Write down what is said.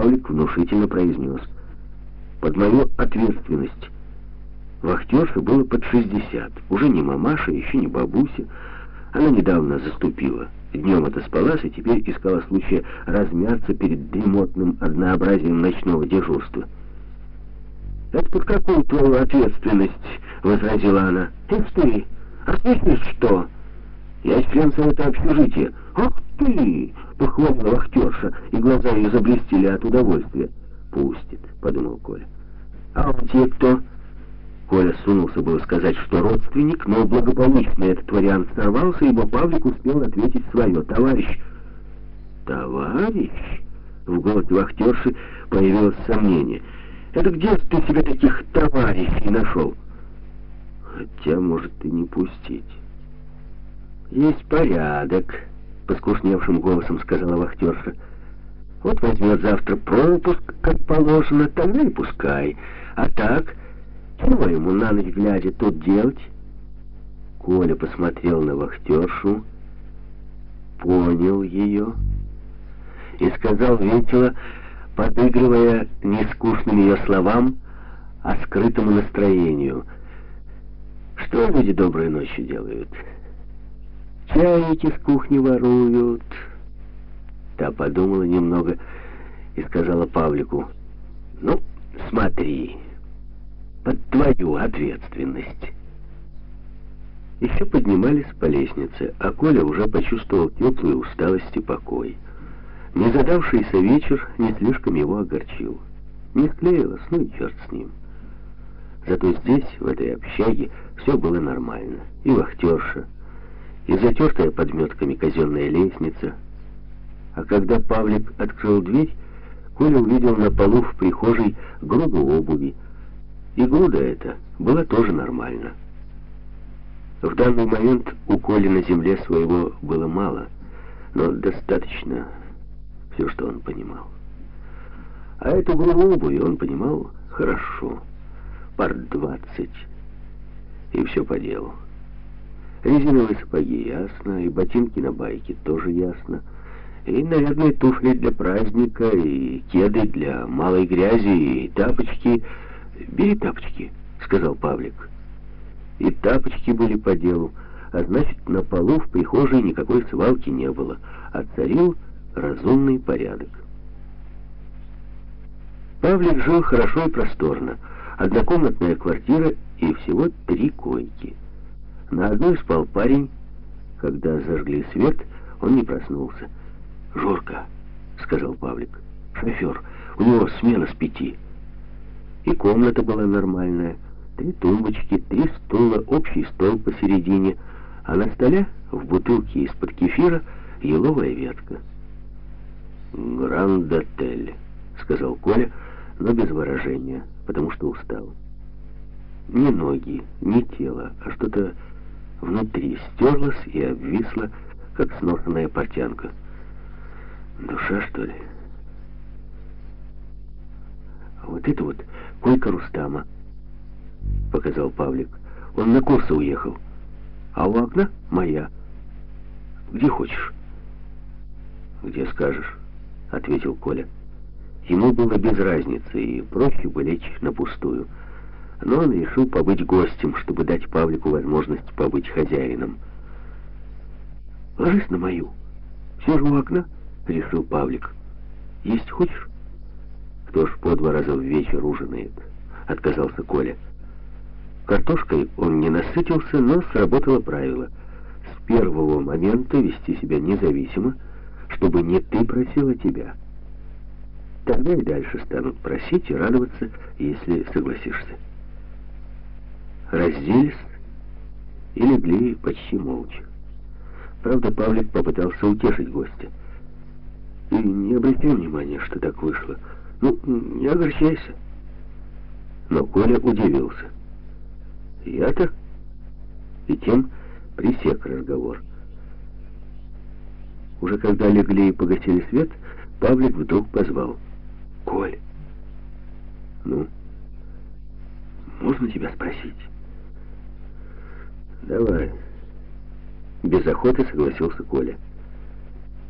Павлик внушительно произнес. «Под мою ответственность». Вахтерше было под 60. Уже не мамаша, еще не бабуся. Она недавно заступила. Днем отоспалась и теперь искала случая размяться перед дремотным однообразием ночного дежурства. «Это под какую твою ответственность?» — возразила она. «Эх ты! А слышишь что? Я член совета общежития». «Ах ты!» — похвалила вахтерша, и глаза ее заблестели от удовольствия. «Пустит», — подумал Коля. «А он тебе кто?» Коля сунулся было сказать, что родственник, но благополучно этот вариант сорвался, ибо Павлик успел ответить свое. «Товарищ!» «Товарищ?» В голосе вахтерши появилось сомнение. «Это где ты себе таких товарищей нашел?» «Хотя, может, и не пустить». «Есть порядок», — поскушневшим голосом сказала вахтерша. «Вот возьмет завтра пропуск, как положено, тогда и пускай. А так...» Чего ему на ночь глядя тут делать? Коля посмотрел на вахтершу, понял ее и сказал весело, подыгрывая нескучным ее словам, а скрытому настроению. Что люди доброй ночью делают? Чайники с кухни воруют. Та подумала немного и сказала Павлику, ну, смотри, под твою ответственность. Еще поднимались по лестнице, а Коля уже почувствовал теплую усталость и покой. Незадавшийся вечер не слишком его огорчил. Не склеилось, ну и черт с ним. Зато здесь, в этой общаге, все было нормально. И вахтерша, и затертая подметками казенная лестница. А когда Павлик открыл дверь, Коля увидел на полу в прихожей груду обуви, и груда эта была тоже нормальна. В данный момент у Коли на земле своего было мало, но достаточно все, что он понимал. А эту груду обуви он понимал хорошо, пар двадцать, и все по делу. Резиновые сапоги ясно, и ботинки на байке тоже ясно, и, наверное, туфли для праздника, и кеды для малой грязи, и тапочки — «Бери тапочки», — сказал Павлик. И тапочки были по делу, а значит, на полу в прихожей никакой свалки не было, а царил разумный порядок. Павлик жил хорошо и просторно. Однокомнатная квартира и всего три койки. На одной спал парень. Когда зажгли свет, он не проснулся. «Жорка», — сказал Павлик, — «шофер, у него смена с пяти». И комната была нормальная. Три тумбочки, три стула, общий стол посередине, а на столе в бутылке из-под кефира еловая ветка. «Гранд-отель», — сказал Коля, но без выражения, потому что устал. Ни ноги, ни тело, а что-то внутри стерлось и обвисло, как сношенная портянка. Душа, что ли? Вот это вот койка Рустама, показал Павлик. Он на курсы уехал. А у окна моя. Где хочешь. Где скажешь, ответил Коля. Ему было без разницы, и проще бы лечь на пустую. Но он решил побыть гостем, чтобы дать Павлику возможность побыть хозяином. «Ложись на мою. Же у окна», — решил Павлик. «Есть хочешь?» Кто ж по два раза в вечер ужинает? Отказался Коля. Картошкой он не насытился, но сработало правило. С первого момента вести себя независимо, чтобы не ты просила тебя. Тогда и дальше станут просить и радоваться, если согласишься. Разделись и легли почти молча. Правда, Павлик попытался утешить гостя. И не обрати внимания, что так вышло. Ну, не огорчайся. Но Коля удивился. Я-то? И тем присек разговор. Уже когда легли и погасили свет, Павлик вдруг позвал. «Коль, ну, можно тебя спросить?» «Давай». Без охоты согласился Коля.